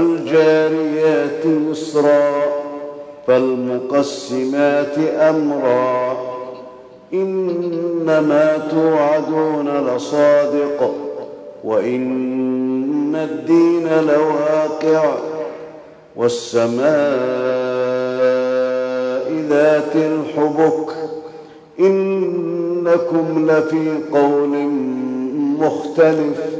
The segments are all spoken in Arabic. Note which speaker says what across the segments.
Speaker 1: فالجاريات يسرا فالمقسمات أمرا. إنما توعدون لصادق وإن الدين لواقع. والسماء ذات الحبك إنكم لفي قول مختلف.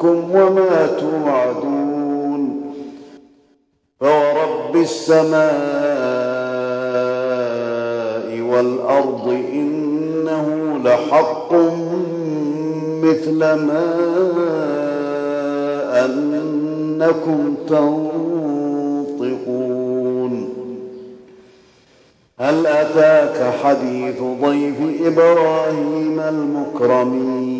Speaker 1: رزقكم وما توعدون فورب السماء والأرض إنه لحق مثل ما أنكم تنطقون هل أتاك حديث ضيف إبراهيم المكرمين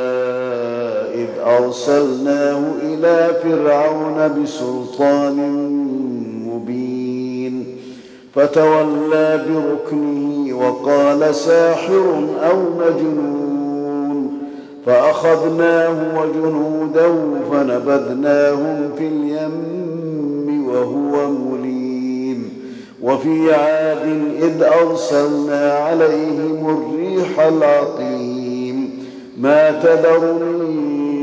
Speaker 1: أرسلناه إلى فرعون بسلطان مبين فتولى بركنه وقال ساحر أو مجنون فأخذناه وجنوده فنبذناهم في اليم وهو مليم. وفي عاد إذ أرسلنا عليهم الريح العقيم ما تذر من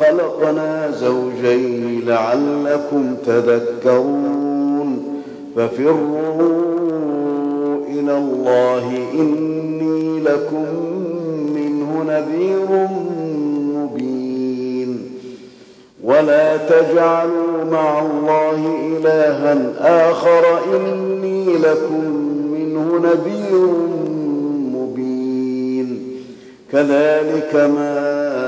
Speaker 1: خلقنا زوجين لعلكم تذكرون ففروا إلى الله إني لكم منه نذير مبين. ولا تجعلوا مع الله إلها آخر إني لكم منه نذير مبين. كذلك ما